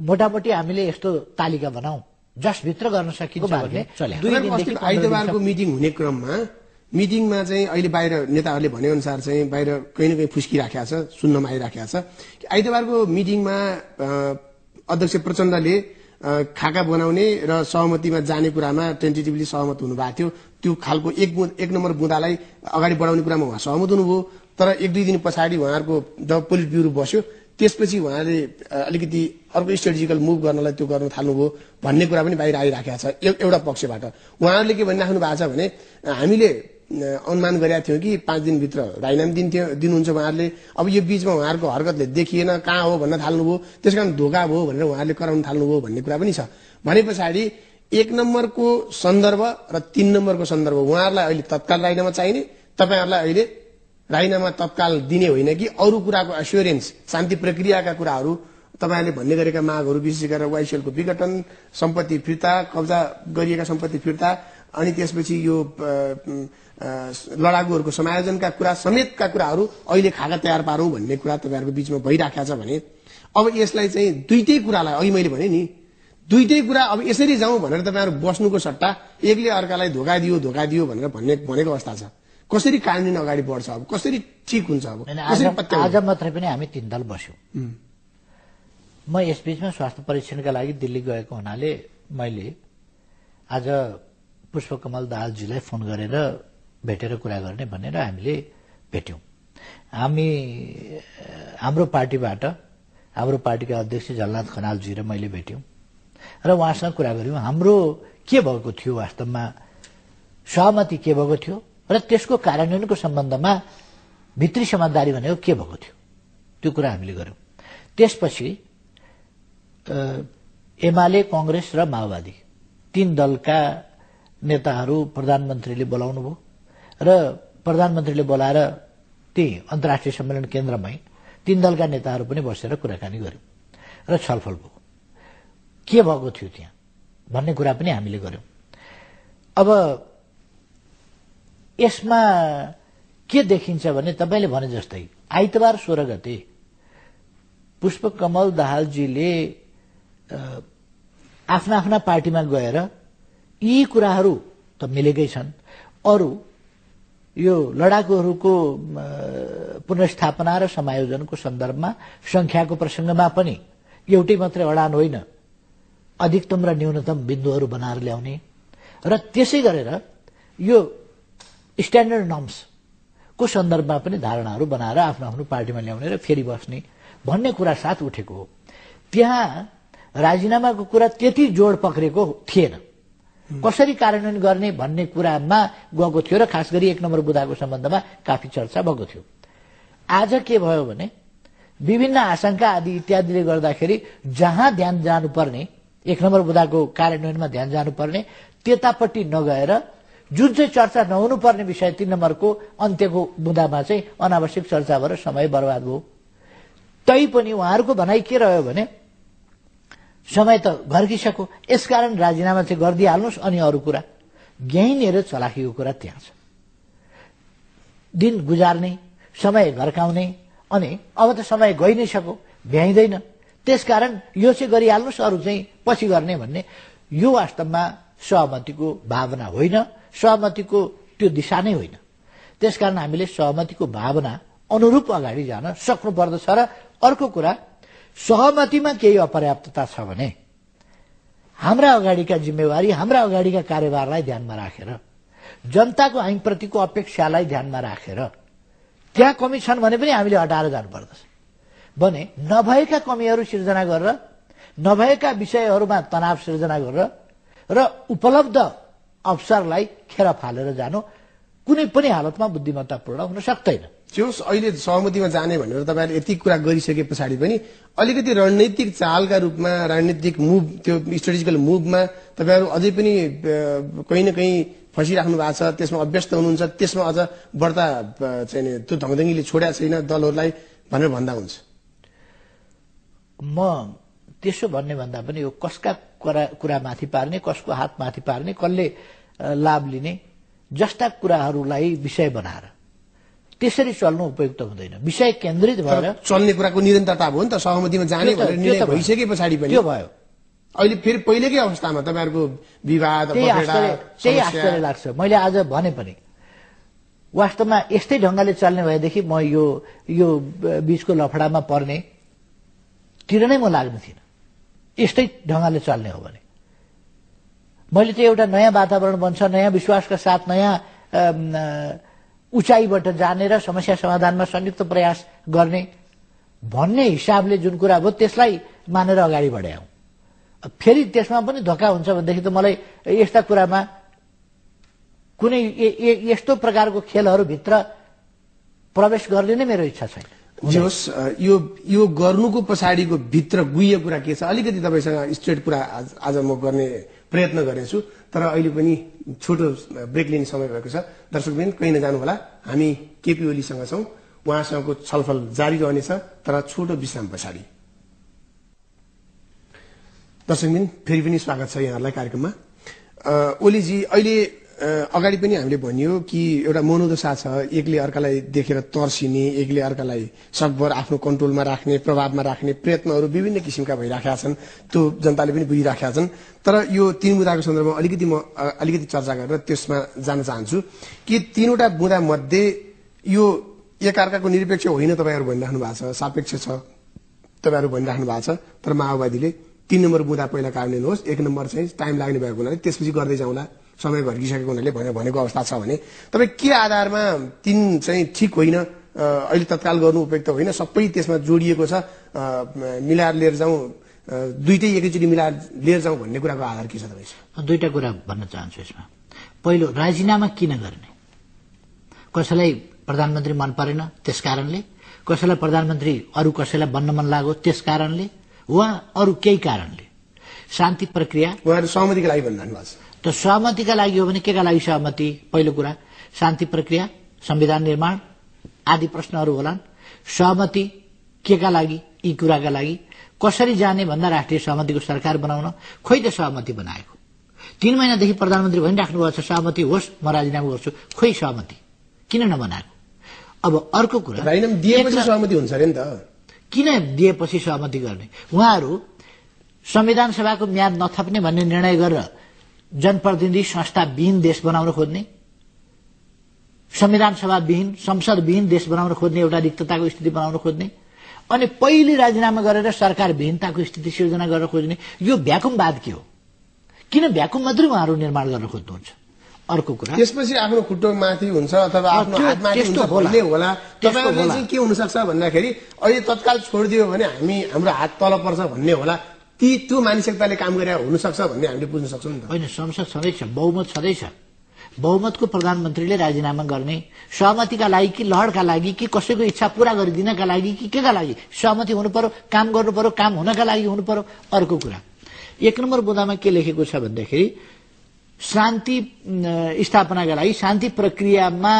मोटामोटी हामीले यस्तो तालिका बनाऊ। जसभित्र गर्न सकिन्छ भन्ने आइतबारको मिटिङ हुने क्रममा मिटिङमा चाहिँ अहिले बाहिर नेताहरूले भनेअनुसार चाहिँ बाहिर कहीँ न कहीँ फुस्किराखेको छ सुन्नमा आइराखेको छ। आइतबारको मिटिङमा अध्यक्ष प्रचण्डले खाका बनाउने र सहमतिमा जाने कुरामा टेन्टेटिभली सहमत हुनुभएको थियो। त्यो खालको एक एक नम्बर बुँदालाई अगाडि बढाउने कुरामा उहाँ सहमत हुनुभयो। तर एक दुई दिन पछाडि उहाँहरूको जब पोलिट ब्युरो बस्यो। त्यसपछि उहाँले अलिकति अर्को स्ट्रेटेजिकल मुभ गर्नलाई त्यो गर्न थाल्नुभयो भन्ने कुरा पनि बाहिर आइराखेको छ। एउ- एउटा पक्षबाट। उहाँहरूले के भनिराख्नु भएको छ भने हामीले अनुमान गरेका थियौँ कि पाँच दिनभित्र राइनाम दिन्थ्यो दिनुहुन्छ उहाँहरूले। अब यो बीचमा उहाँहरूको हरकतले देखिएन कहाँ हो भन्न थाल्नुभयो। त्यस कारण धोका भयो भनेर उहाँहरूले कराउन थाल्नुभयो भन्ने कुरा पनि छ। भने पछाडि एक नम्बरको सन्दर्भ र तीन नम्बरको सन्दर्भ उहाँहरूलाई अहिले तत्काल राइनामा चाहिने तपाईँहरूलाई अहिले राइनामा तत्काल दिने होइन कि अरू कुराको एस्योरेन्स शान्ति प्रक्रियाका कुराहरू तपाईँहरूले भन्ने गरेका मागहरू विशेष गरेर वाइसिएलको विघटन सम्पत्ति फिर्ता कब्जा गरिएका सम्पत्ति फिर्ता अनि त्यसपछि यो लडाकुहरूको समायोजनका कुरा समेतका कुराहरू अहिले खाका तयार पारौँ भन्ने कुरा तपाईँहरूको बीचमा भइराखेको छ भने अब यसलाई चाहिँ दुइटै कुरालाई अघि मैले भने नि दुइटै कुरा अब यसरी जाउँ भनेर तपाईँहरू बस्नुको सट्टा एकले अर्कालाई धोका दियो धोका दियो भनेर भन्ने भनेको अवस्था छ। कसरी कानुन अगाडि बढ्छ अब? कसरी ठिक हुन्छ अब? आज मात्रै पनि हामी तीन दल बस्यौँ। म यसबीचमा स्वास्थ्य परीक्षणका लागि दिल्ली गएको हुनाले मैले आज पुष्पकमल दाहालजीलाई फोन गरेर भेटेर कुरा गर्ने भनेर हामीले भेट्यौँ। हामी हाम्रो पार्टीबाट हाम्रो पार्टीका अध्यक्ष झलनाथ खनालजी र मैले भेट्यौँ। र उहाँसँग कुरा गऱ्यौँ हाम्रो के भएको थियो वास्तवमा? सहमति के भएको थियो? र त्यसको कार्यान्वयनको सम्बन्धमा भित्री समझदारी भनेको के भएको थियो? त्यो कुरा हामीले गर्यौँ त्यसपछि एमाले कंग्रेस र माओवादी तीन दलका नेताहरू प्रधानमन्त्रीले बोलाउनु भयो र प्रधानमन्त्रीले बोलाएर त्यही अन्तर्राष्ट्रिय सम्मेलन केन्द्रमै तीन दलका नेताहरू पनि बसेर कुराकानी गर्यौं र छलफल भयो। के भएको थियो त्यहाँ? भन्ने कुरा पनि हामीले गर्यौं। अब यसमा के देखिन्छ भने तपाईँले भने जस्तै आइतबार सोह्र गते पुष्पकमल दाहालजीले आफ्ना आफ्ना पार्टीमा गएर यी कुराहरू त मिलेकै छन्। अरू यो लडाकुहरूको पुनर्स्थापना र समायोजनको सन्दर्भमा संख्याको प्रसंगमा पनि एउटै मात्रै अडान होइन। अधिकतम र न्यूनतम बिन्दुहरू बनाएर ल्याउने। र त्यसै गरेर यो स्ट्यान्डर्ड नर्म्स को सन्दर्भमा पनि धारणाहरू बनाएर आफ्नो आफ्नो पार्टीमा ल्याउने र फेरि बस्ने भन्ने कुरा साथ उठेको हो। त्यहाँ राजीनामाको कुरा त्यति जोड पक्रेको थिएन। कसरी कार्यान्वयन गर्ने भन्ने कुरामा गएको थियो र खास गरी एक नम्बर बुदाको सम्बन्धमा काफी चर्चा भएको थियो। आज के भयो भने विभिन्न आशंका आदि इत्यादिले गर्दाखेरि जहाँ ध्यान जानुपर्ने एक नम्बर बुदाको कार्यान्वयनमा ध्यान जानुपर्ने त्यतापट्टि नगएर जुन चाहिँ चर्चा नहुनु पर्ने विषय तीन नम्बरको अन्त्यको बुदामा चाहिँ अनावश्यक चर्चा भएर समय बर्बाद भयो। तै पनि उहाँहरूको भनाइ के रह्यो भने समय त घर्किसक्यो यसकारण राजीनामा चाहिँ गरिदिइहाल्नुहोस् अनि अरू कुरा। यहीँनिर चलाखीको कुरा त्यहाँ छ। दिन गुजार्ने समय घर्काउने अनि अब त समय गइ नै सक्यो भ्याइँदैन। त्यसकारण यो चाहिँ गरिहाल्नुहोस् अरू चाहिँ पछि गर्ने भन्ने यो वास्तवमा सहमतिको भावना होइन। सहमतिको त्यो दिशा नै होइन। त्यसकारण हामीले सहमतिको भावना अनुरूप अगाडि जान सक्नु पर्दछ र अर्को कुरा सहमतिमा केही अपर्याप्तता छ भने हाम्रा अगाडिका जिम्मेवारी हाम्रा अगाडिका कार्यभारलाई ध्यानमा राखेर जनताको हामीप्रतिको अपेक्षालाई ध्यानमा राखेर त्यहाँ कमी छन् भने पनि हामीले हटाएर जानुपर्दछ। भने नभएका कमीहरू सिर्जना गरेर नभएका विषयहरूमा तनाव सिर्जना गरेर र उपलब्ध अवसरलाई खेर फालेर जानु कुनै पनि हालतमा बुद्धिमत्तापूर्ण हुन सक्दैन। त्यो अहिले सहमतिमा जाने भनेर तपाईँले यति कुरा गरिसके पछाडि पनि अलिकति रणनैतिक चालका रूपमा रणनीतिक मुभ त्यो स्ट्रेटेजिकल मुभमा तपाईँहरू अझै पनि कहीँ न कहीँ फसिराख्नु भएको छ त्यसमा अभ्यस्त हुनुहुन्छ त्यसमा अझ बढ्ता चाहिँ त्यो ढङ्गढङ्गीले छोड्या छैन दलहरूलाई भनेर भन्दा हुन्छ। म त्यसो भन्ने भन्दा पनि यो कसका कुरा माथि पार्ने कसको हात माथि पार्ने कसले लाभ लिने जस्ता कुराहरूलाई विषय बनाएर। त्यसरी चल्नु उपयुक्त हुँदैन। विषय केन्द्रित भएर चल्ने कुराको निरन्तरता भयो नि त सहमतिमा जाने त्यो भनेर त्यो निर्णय। भइसके पछाडि पनि। त्यो भयो। अहिले फेरि पहिलेकै अवस्थामा तपाईँहरूको विवाद त्यही आश्चर्य लाग्छ। मैले आज भने पनि वास्तवमा यस्तै ढंगले चल्ने भएदेखि म यो यो बीचको लफडामा पर्ने तिर नै म लाग्ने थिइनँ। यस्तै ढंगले चल्ने हो भने। मैले त एउटा नयाँ वातावरण बन्छ नयाँ विश्वासका साथ नयाँ उचाइबाट जाने र समस्या समाधानमा संयुक्त प्रयास गर्ने भन्ने हिसाबले जुन कुरा भयो त्यसलाई मानेर अगाडि बढायौँ फेरि त्यसमा पनि धोका हुन्छ भनेदेखि त मलाई यस्ता कुरामा कुनै यस्तो प्रकारको खेलहरूभित्र प्रवेश गर्ने नै मेरो इच्छा छैन। जे होस् अ, यो यो गर्नुको पछाडिको भित्र गुह्य कुरा के छ? अलिकति तपाईँसँग स्ट्रेट कुरा आज म गर्ने प्रयत्न गर्नेछु तर अहिले पनि छोटो ब्रेक लिने समय भएको छ। दर्शकबिन कहीँ नजानु होला। हामी केपी ओलीसँग छौँ। उहाँसँगको छलफल जारी रहनेछ तर छोटो विश्राम पछाडि। दर्शकबिन फेरि पनि स्वागत छ यहाँहरूलाई कार्यक्रममा। ओलीजी अहिले अगाडि पनि हामीले भनियो कि एउटा मनोदशा छ एकले अर्कालाई देखेर तर्सिने एकले अर्कालाई सकभर आफ्नो कन्ट्रोलमा राख्ने प्रभावमा राख्ने प्रयत्नहरू विभिन्न किसिमका भइराखेका छन् त्यो जनताले पनि बुझिराखेका छन्। तर यो तीन मुद्दाको सन्दर्भमा अलिकति म अलिकति चर्चा गरेर त्यसमा जान चाहन्छु कि तीनवटा मुद्दा मध्ये यो एकअर्काको निरपेक्ष होइन तपाईँहरू भनिराख्नु भएको छ सापेक्ष छ तपाईँहरू भनिराख्नु भएको छ। तर माओवादीले तीन नम्बर मुद्दा पहिला कार्यान्वयन होस् एक नम्बर चाहिँ टाइम लाग्ने भएको हुनाले त्यसपछि गर्दै जाउँला। समय घर्किसकेको हुनाले भने भनेको अवस्था छ भने। तपाईँ के आधारमा तीन चाहिँ ठिक होइन अहिले तत्काल गर्नु उपयुक्त होइन सबै त्यसमा जोडिएको छ मिलाएर लिएर जाउँ दुइटै एकैचोटि मिलाएर लिएर जाउँ भन्ने कुराको आधार के छ तपाईँसँग म दुईटा कुरा भन्न चाहन्छु यसमा। पहिलो राजीनामा किन गर्ने? कसैलाई प्रधानमन्त्री मन परेन त्यस कारणले? कसैलाई प्रधानमन्त्री अरू कसैलाई बन्न मन लाग्यो त्यस कारणले? वा अरू केही कारणले? शान्ति प्रक्रिया उहाँहरू सहमतिको लागि भनिरहनु भएको छ। त सहमतिका लागि हो भने केका लागि सहमति? पहिलो कुरा शान्ति प्रक्रिया संविधान निर्माण आदि प्रश्नहरू होलान्। सहमति केका लागि? यी कुराका लागि। कसरी जाने भन्दा राष्ट्रिय सहमतिको सरकार बनाउन खोइ त सहमति बनाएको। तीन महिनादेखि प्रधानमन्त्री भनिराख्नु भएको छ सहमति होस् म राजीनामा गर्छु। खोइ सहमति? किन नबनाएको? अब अर्को कुरा सहमति हुन्छ अरे नि त। किन दिएपछि सहमति गर्ने? उहाँहरू संविधान सभाको म्याद नथप्ने भन्ने निर्णय गरेर जनप्रतिनिधि संस्था विहीन देश बनाउन खोज्ने संविधान सभा विहीन संसद विहीन देश बनाउन खोज्ने एउटा रिक्तताको स्थिति बनाउन खोज्ने अनि पहिले राजीनामा गरेर सरकार विहीनताको स्थिति सिर्जना गर्न खोज्ने यो भ्याकुमवाद के हो? किन भ्याकुम मात्रै उहाँहरू निर्माण गर्न खोज्नुहुन्छ? अर्को कुरा। त्यसपछि आफ्नो खुट्टो माथि हुन्छ अथवा आफ्नो त्यो- हात माथि त्यस्तो हुन्छ। भन्ने होला। तपाईँहरूले। चाहिँ के हुनसक्छ भन्दाखेरि अहिले तत्काल छोडिदियो भने हामी हाम्रो हात तल पर्छ भन्ने होला। ती त्यो मानसिकताले काम गरे हुनसक्छ भन्ने हामीले बुझ्न सक्छौँ नि त। होइन संसद छँदैछ बहुमत छँदैछ बहुमतको प्रधानमन्त्रीले राजीनामा गर्ने सहमतिका लागि कि लहरका लागि कि कसैको इच्छा पूरा गरिदिनका लागि कि केका लागि? सहमति हुनु पर्यो काम गर्नु पर्यो काम हुनका लागि हुनु पर्यो अर्को कुरा। एक नम्बर बुँदामा के लेखेको छ भन्दाखेरि शान्ति स्थापनाका लागि शान्ति प्रक्रियामा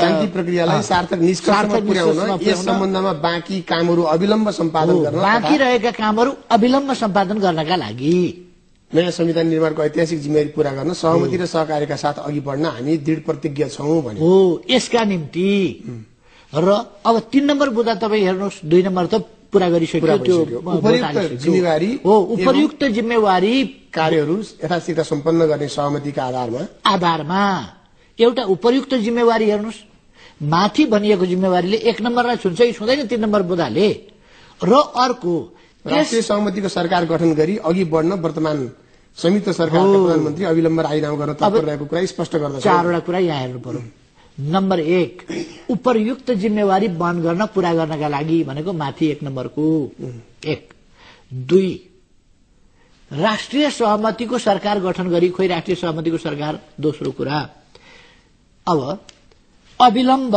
शान्ति प्रक्रियालाई सार्थक निष्कर्षमा पुर्याउन यस सम्बन्धमा बाँकी कामहरू अविलम्ब सम्पादन गर्न बाँकी रहेका कामहरू अविलम्ब सम्पादन गर्नका लागि। नयाँ संविधान निर्माणको ऐतिहासिक जिम्मेवारी पूरा गर्न सहमति र सहकार्यका साथ अघि बढ्न हामी दृढ प्रतिज्ञ छौँ भने। हो यसका निम्ति। र अब तीन नम्बर बुझ्दा तपाईँ हेर्नुहोस्। दुई नम्बर त पुरा गरिसक्यो त्यो। जिम्मेवारी हो उपयुक्त जिम्मेवारी कार्यहरू यथाशीघ्र सम्पन्न गर्ने सहमतिका आधारमा। आधारमा। एउटा उपयुक्त जिम्मेवारी हेर्नुहोस्। माथि भनिएको जिम्मेवारीले एक नम्बरलाई छुन्छ कि छुँदैन तीन नम्बर बुदाले र अर्को राष्ट्रिय सहमतिको सरकार गठन गरी अघि बढ्न वर्तमान संयुक्त सरकारका प्रधानमन्त्री अविलम्ब राजीनामा गर्न तत्पर रहेको कुरा स्पष्ट गर्दछ। चारवटा कुरा यहाँ हेर्नु पर्यो। नम्बर एक उपयुक्त जिम्मेवारी वहन गर्न पूरा गर्नका लागि भनेको माथि एक नम्बरको एक। दुई राष्ट्रिय सहमतिको सरकार गठन गरी खोइ राष्ट्रिय सहमतिको सरकार दोस्रो कुरा। अब अविलम्ब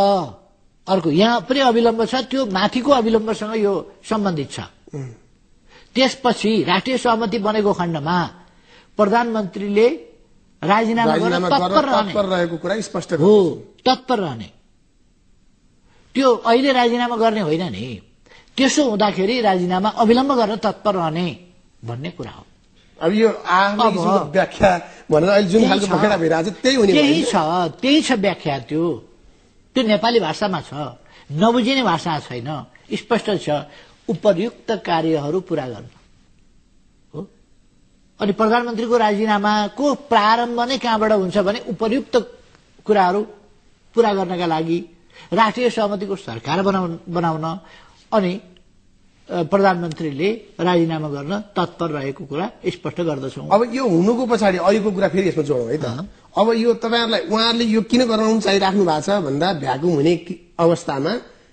अर्को यहाँ पनि अविलम्ब छ त्यो माथिको अविलम्बसँग यो सम्बन्धित छ। त्यसपछि राष्ट्रिय सहमति बनेको खण्डमा प्रधानमन्त्रीले राजीनामा तत्पर रहने। तत्पर रहेको कुरा स्पष्ट हो गर्दछ तत्पर रहने। त्यो अहिले राजीनामा गर्ने होइन नि। त्यसो हुँदाखेरि राजीनामा अविलम्ब गर्न तत्पर रहने भन्ने कुरा हो। अब यो व्याख्या भनेर अहिले जुन त्यही खालको छ। पखेडा भइरहेको छ त्यही हुने त्यही भयो छ त्यही छ व्याख्या त्यो। त्यो नेपाली भाषामा छ। नबुझिने भाषा छैन। स्पष्ट छ। उपयुक्त कार्यहरू पूरा गर्न। अनि प्रधानमन्त्रीको राजीनामाको प्रारम्भ नै कहाँबाट हुन्छ भने उपयुक्त कुराहरू पूरा गर्नका लागि राष्ट्रिय सहमतिको सरकार बनाउन बनाउन अनि प्रधानमन्त्रीले राजीनामा गर्न तत्पर रहेको कुरा स्पष्ट गर्दछौँ। अब यो हुनुको पछाडि अहिलेको कुरा फेरि यसमा जोडौँ है त। अब यो तपाईँहरूलाई उहाँहरूले यो किन गराउनु चाहिराख्नु भएको छ भन्दा भ्याकुम हुने अवस्थामा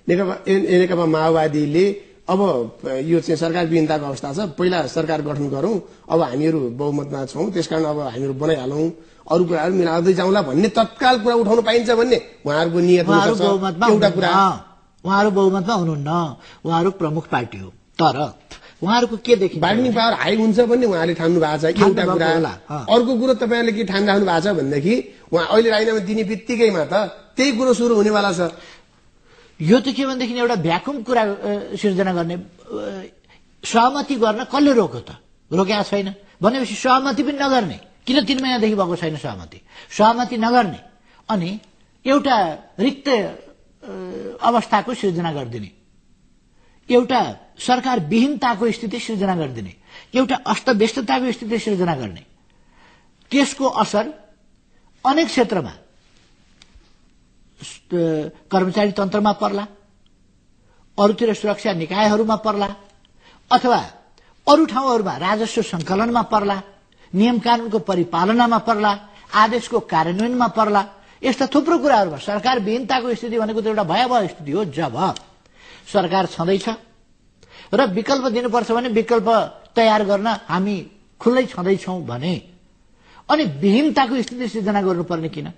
नेकपा नेकपा माओवादीले अब यो चाहिँ सरकार विहीनताको अवस्था छ। पहिला सरकार गठन गरौं अब हामीहरू बहुमतमा छौं। त्यसकारण अब हामीहरू बनाइहालौँ। अरू कुराहरू मिलाउँदै जाउँला भन्ने तत्काल कुरा उठाउन पाइन्छ भन्ने उहाँहरूको नियत एउटा कुरा उहाँहरू बहुमतमा हुनुहुन्न। उहाँहरू प्रमुख पार्टी हो। तर उहाँहरूको के देखिन्छ? बार्गेनिङ पावर हाई हुन्छ भन्ने उहाँले ठान्नु भएको छ। एउटा कुरा। अर्को कुरो तपाईँहरूले के ठानिराख्नु भएको छ भनेदेखि उहाँ अहिले राजीनामा दिने बित्तिकैमा त त्यही कुरो सुरु हुनेवाला छ। यो त के भनेदेखि एउटा भ्याकुम कुरा सिर्जना गर्ने सहमति गर्न कसले रोक्यो त? रोकेका छैन। भनेपछि सहमति पनि नगर्ने। किन तिन महिनादेखि भएको छैन सहमति? सहमति नगर्ने। अनि एउटा रिक्त अवस्थाको सृजना गरिदिने। एउटा सरकार विहीनताको स्थिति सृजना गरिदिने। एउटा अस्तव्यस्तताको स्थिति सृजना गर्ने। त्यसको असर अनेक क्षेत्रमा कर्मचारी तन्त्रमा पर्ला अरूतिर सुरक्षा निकायहरूमा पर्ला अथवा अरू ठाउँहरूमा राजस्व संकलनमा पर्ला नियम कानूनको परिपालनामा पर्ला आदेशको कार्यान्वयनमा पर्ला यस्ता थुप्रो कुराहरूमा सरकार विहीनताको स्थिति भनेको त एउटा भयावह स्थिति हो जब सरकार छँदैछ र विकल्प दिनुपर्छ भने विकल्प तयार गर्न हामी खुल्लै छँदैछौँ भने अनि विहीनताको स्थिति सृजना गर्नुपर्ने किन?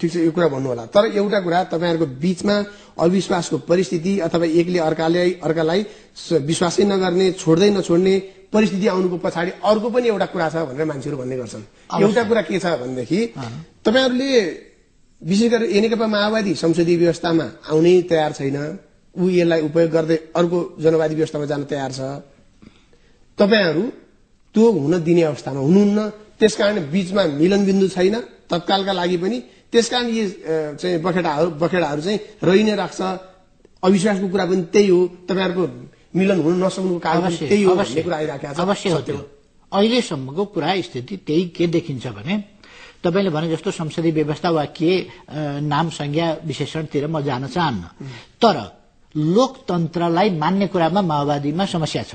ठिक छ यो कुरा भन्नु होला तर एउटा कुरा तपाईँहरूको बीचमा अविश्वासको परिस्थिति अथवा एकले अर्काले अर्कालाई विश्वासै नगर्ने छोड्दै नछोड्ने परिस्थिति आउनुको पछाडि अर्को पनि एउटा कुरा छ भनेर मान्छेहरू भन्ने गर्छन्। एउटा कुरा के छ भनेदेखि तपाईँहरूले विशेष गरेर ए नेकपा माओवादी संसदीय व्यवस्थामा आउनै तयार छैन। ऊ यसलाई उपयोग गर्दै अर्को जनवादी व्यवस्थामा जान तयार छ। तपाईँहरू त्यो हुन दिने अवस्थामा हुनुहुन्न। त्यसकारण बीचमा मिलन बिन्दु छैन। तत्कालका लागि पनि त्यसकारण यी अ, चाहिँ बखेडाहरू बखेडाहरू चाहिँ रहि नै राख्छ। अविश्वासको कुरा पनि त्यही हो। तपाईँहरूको मिलन हुन नसक्नुको कारण त्यही हो भन्ने कुरा आइराखेको छ। अवश्य हो त्यो। अहिलेसम्मको कुरा स्थिति त्यही के देखिन्छ भने तपाईँले भने जस्तो संसदीय व्यवस्था वा के नाम संज्ञा विशेषणतिर म जान चाहन्न। तर लोकतन्त्रलाई मान्ने कुरामा माओवादीमा समस्या छ।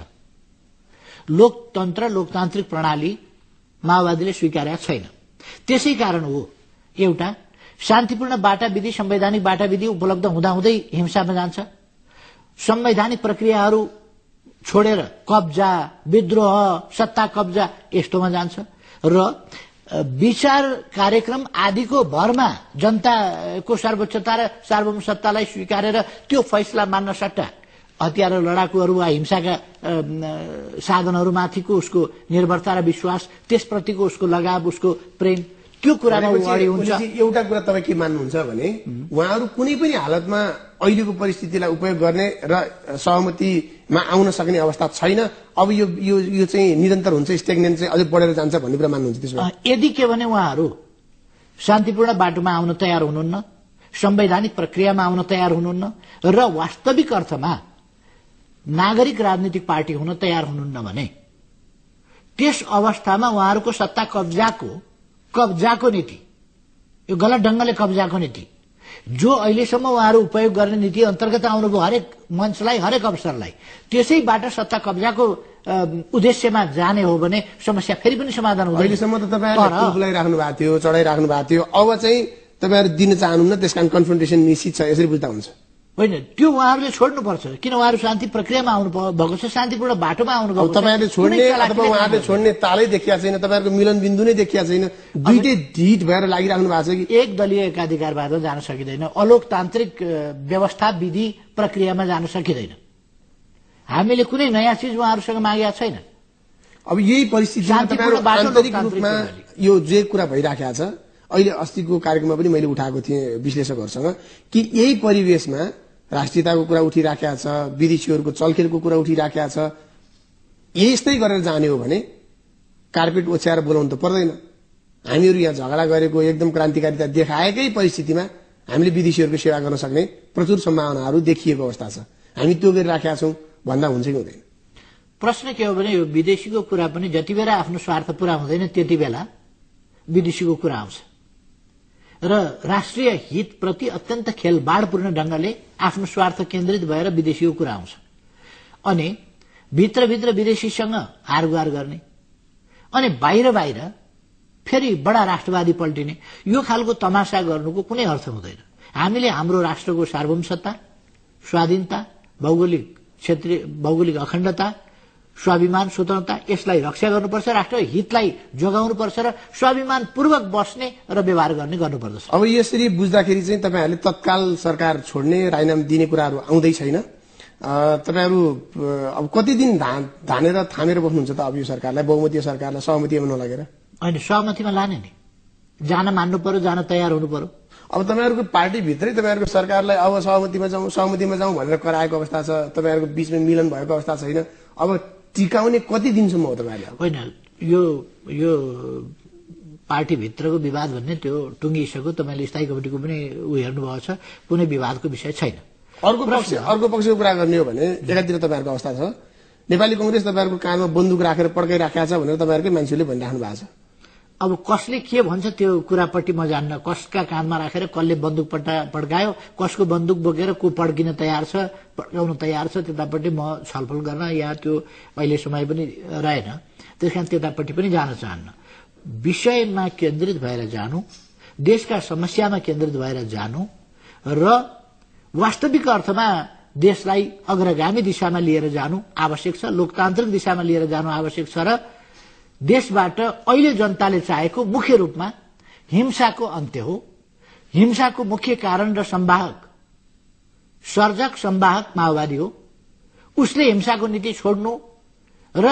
लोकतन्त्र लोकतान्त्रिक प्रणाली माओवादीले स्वीकारेका छैन। त्यसै कारण हो एउटा शान्तिपूर्ण बाटा विधि संवैधानिक बाटा विधि उपलब्ध हुँदाहुँदै हिंसामा जान्छ। संवैधानिक प्रक्रियाहरू छोडेर कब्जा विद्रोह सत्ता कब्जा यस्तोमा जान्छ। र विचार कार्यक्रम आदिको भरमा जनताको सर्वोच्चता र सार्वभौम सत्तालाई स्वीकारेर त्यो फैसला मान्न सट्टा। हतियार लडाकुहरू वा हिंसाका साधनहरूमाथिको उसको निर्भरता र विश्वास त्यसप्रतिको उसको लगाव उसको प्रेम। त्यो कुरामा अगाडि हुन्छ। एउटा कुरा तपाईँ के मान्नुहुन्छ भने उहाँहरू कुनै पनि हालतमा अहिलेको परिस्थितिलाई उपयोग गर्ने र सहमतिमा आउन सक्ने अवस्था छैन। अब यो यो यो चाहिँ निरन्तर हुन्छ स्टेग्नेन्ट चाहिँ अझै बढेर जान्छ भन्ने कुरा मान्नुहुन्छ त्यसमा यदि के भने उहाँहरू शान्तिपूर्ण बाटोमा आउन तयार हुनुहुन्न संवैधानिक प्रक्रियामा आउन तयार हुनुहुन्न र वास्तविक अर्थमा नागरिक राजनीतिक पार्टी हुन तयार हुनुहुन्न भने त्यस अवस्थामा उहाँहरूको सत्ता कब्जाको कब्जाको नीति। यो गलत ढंगले कब्जाको नीति। जो अहिलेसम्म उहाँहरू उपयोग गर्ने नीति अन्तर्गत आउनुभयो हरेक मञ्चलाई हरेक अवसरलाई त्यसैबाट सत्ता कब्जाको उद्देश्यमा जाने हो भने समस्या फेरि पनि समाधान हुँदैन। अहिलेसम्म त तपाईँहरूले फुलफुलाइराख्नु भएको थियो चढाइराख्नु भएको थियो अब चाहिँ तपाईँहरू दिन चाहनुहुन्न त्यस कारण कन्फ्रन्टेसन निश्चित छ यसरी बुझ्दा हुन्छ। होइन त्यो उहाँहरूले छोड्नुपर्छ किन उहाँहरू शान्ति प्रक्रियामा आउनु भएको छ? शान्तिपूर्ण बाटोमा आउनु भएको। तपाईँहरूले छोड्ने अथवा उहाँहरूले छोड्ने तालै देखिया छैन तपाईँहरूको मिलन बिन्दु नै देखिया छैन। दुइटै ढिट भएर लागिराख्नु भएको छ कि। एक दलीय एकाधिकारबाट जान सकिँदैन। अलोकतान्त्रिक व्यवस्था विधि प्रक्रियामा जान सकिँदैन। हामीले कुनै नयाँ चिज उहाँहरूसँग मागेका छैन। अब यही परिस्थितिमा। यो जे कुरा भइराखेको छ अहिले अस्तिको कार्यक्रममा पनि मैले उठाएको थिएँ विश्लेषकहरूसँग कि यही परिवेशमा राष्ट्रियताको कुरा उठिराखेका छ विदेशीहरूको चलखेलको कुरा उठिराखेका छ। यस्तै गरेर जाने हो भने कार्पेट ओछ्याएर बोलाउनु त पर्दैन। हामीहरू यहाँ झगडा गरेको एकदम क्रान्तिकारिता देखाएकै परिस्थितिमा हामीले विदेशीहरूको सेवा गर्न सक्ने प्रचुर सम्भावनाहरू देखिएको अवस्था छ। हामी त्यो गरिराखेका छौँ भन्दा हुन्छ कि हुँदैन। प्रश्न के हो भने यो विदेशीको कुरा पनि जति बेला आफ्नो स्वार्थ पूरा हुँदैन त्यति बेला विदेशीको कुरा आउँछ। र राष्ट्रिय हितप्रति अत्यन्त खेलबाडपूर्ण ढंगले आफ्नो स्वार्थ केन्द्रित भएर विदेशीको कुरा आउँछ। अनि भित्रभित्र विदेशीसँग हारगुहार गर्ने। अनि बाहिर बाहिर फेरि बडा राष्ट्रवादी पल्टिने। यो खालको तमासा गर्नुको कुनै अर्थ हुँदैन। हामीले हाम्रो राष्ट्रको सार्वभौम सत्ता स्वाधीनता भौगोलिक क्षेत्रीय भौगोलिक अखण्डता स्वाभिमान स्वतन्त्रता यसलाई रक्षा गर्नुपर्छ राष्ट्र हितलाई जोगाउनुपर्छ र स्वाभिमान पूर्वक बस्ने र व्यवहार गर्ने गर्नुपर्दछ। अब यसरी बुझ्दाखेरि चाहिँ तपाईँहरूले तत्काल सरकार छोड्ने राजीनामा दिने कुराहरू आउँदै छैन। तपाईँहरू अब कति दिन धा- धानेर थामेर बस्नुहुन्छ त अब यो सरकारलाई बहुमतीय सरकारलाई सहमतिमा नलगेर होइन सहमतिमा लाने नि। जान मान्नु पर्यो जान तयार हुनु पर्यो। अब तपाईँहरूको पार्टीभित्रै तपाईँहरूको सरकारलाई अब सहमतिमा जाउँ सहमतिमा जाउँ भनेर कराएको अवस्था छ तपाईँहरूको बिचमा मिलन भएको अवस्था छैन। अब टिकाउने कति दिनसम्म हो तपाईँहरूले होइन यो यो पार्टीभित्रको विवाद भन्ने त्यो टुङ्गिसक्यो तपाईँले स्थायी कमिटीको पनि ऊ हेर्नुभएको छ कुनै विवादको विषय छैन। अर्को पक्ष अर्को पक्षको कुरा गर्ने हो भने एकातिर तपाईँहरूको अवस्था छ। नेपाली कङ्ग्रेस तपाईँहरूको कानमा बन्दुक राखेर पड्काइराखेको छ भनेर तपाईँहरूकै मान्छेले भनिराख्नु भएको छ। अब कसले के भन्छ त्यो कुरापट्टि म जान्न। कसका कानमा राखेर कसले बन्दुक पट्टा पड्कायो कसको बन्दुक बोकेर को पड्किन तयार छ? पड्काउन तयार छ? त्यतापट्टि म छलफल गर्न या त्यो अहिले समय पनि रहेन। त्यस कारण त्यतापट्टि पनि जान चाहन्न। विषयमा केन्द्रित भएर जानु देशका समस्यामा केन्द्रित भएर जानु र वास्तविक अर्थमा देशलाई अग्रगामी दिशामा लिएर जानु आवश्यक छ लोकतान्त्रिक दिशामा लिएर जानु आवश्यक छ र देशबाट अहिले जनताले चाहेको मुख्य रूपमा हिंसाको अन्त्य हो। हिंसाको मुख्य कारण र सम्वाहक सर्जक सम्वाहक माओवादी हो। उसले हिंसाको नीति छोड्नु र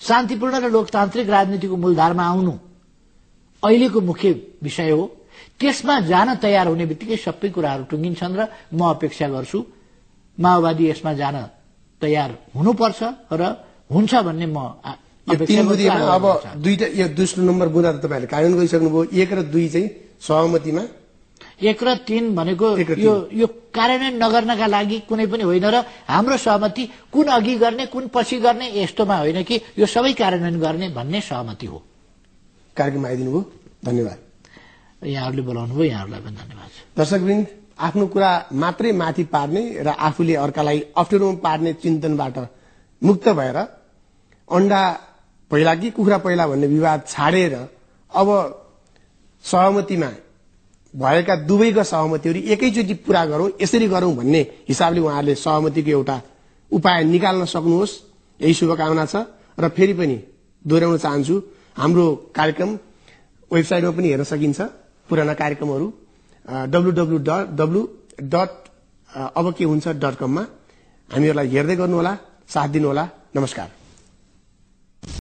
शान्तिपूर्ण र लोकतान्त्रिक राजनीतिको मूलधारमा आउनु अहिलेको मुख्य विषय हो। त्यसमा जान तयार हुने बित्तिकै सबै कुराहरू टुङ्गिन्छन् र म अपेक्षा गर्छु माओवादी यसमा जान तयार हुनुपर्छ र हुन्छ भन्ने म तीन बुँदीमा अब। दुईटा यो दोस्रो नम्बर बुँदा त तपाईँहरूले कार्यान्वयन गरिसक्नुभयो एक र दुई चाहिँ सहमतिमा। एक र तीन भनेको यो यो कार्यान्वयन नगर्नका लागि कुनै पनि होइन र हाम्रो सहमति कुन अघि गर्ने कुन पछि गर्ने यस्तोमा होइन कि यो सबै कार्यान्वयन गर्ने भन्ने सहमति हो। कार्यक्रममा आइदिनु भयो धन्यवाद। यहाँहरूले बोलाउनु भयो यहाँहरूलाई पनि धन्यवाद। दर्शकवृन्द आफ्नो कुरा मात्रै माथि पार्ने र आफूले अर्कालाई अप्ठ्यारोमा पार्ने चिन्तनबाट मुक्त भएर अन्डा पहिला कि कुखुरा पहिला भन्ने विवाद छाडेर अब सहमतिमा भएका दुवैका सहमतिहरू एकैचोटि पूरा गरौं यसरी गरौं भन्ने हिसाबले उहाँहरूले सहमतिको एउटा उपाय निकाल्न सक्नुहोस्। यही शुभकामना छ। र फेरि पनि दोहोऱ्याउन चाहन्छु हाम्रो कार्यक्रम वेबसाइटमा पनि हेर्न सकिन्छ पुराना कार्यक्रमहरू डब्लु डब्लु डब्लु डट अब के हुन्छ डट कममा हामीहरूलाई हेर्दै गर्नुहोला साथ दिनुहोला। नमस्कार।